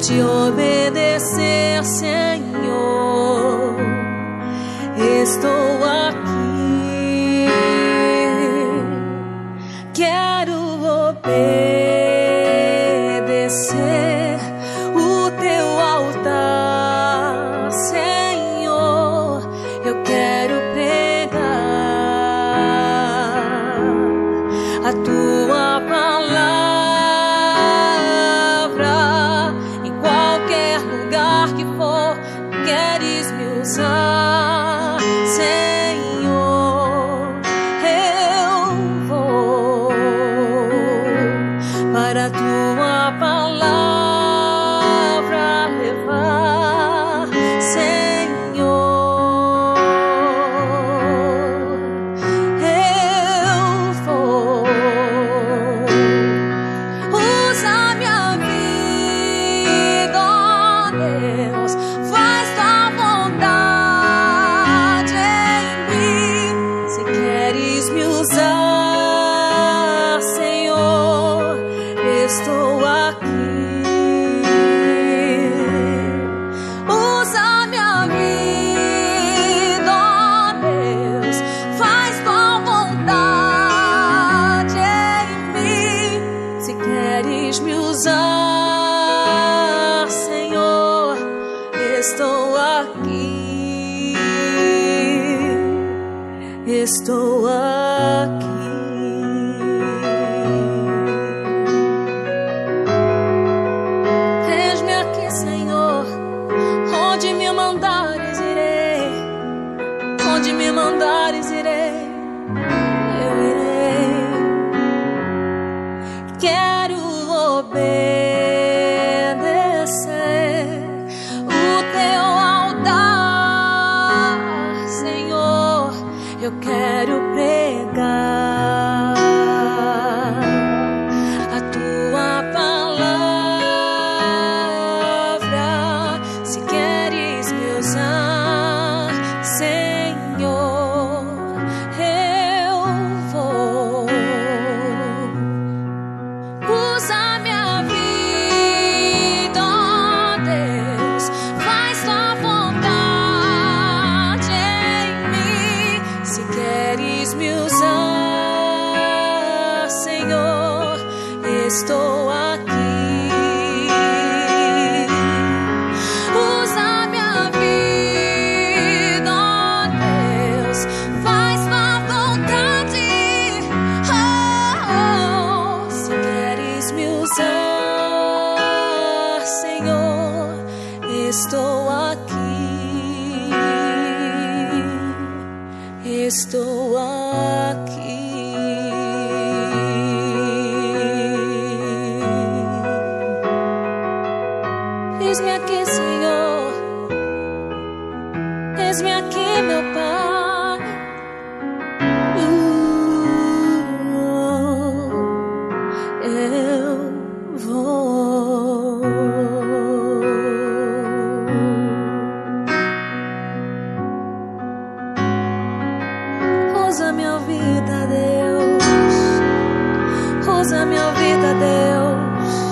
te obedecer, Senhor. Estou aqui, quero obedecer Estou aqui. Eis-me aqui, Senhor. Onde me mandares, irei. Onde me mandares, irei. Eu irei. Quero Eu quero estou aqui. Usa minha vida, Deus, faz tua vontade. Oh, se queres me usar, Senhor, estou aqui. Estou aqui. Eis-me aqui, Senhor. Eis-me aqui, meu Pai. Uh, eu vou. Usa minha vida, Deus. Usa minha vida, Deus.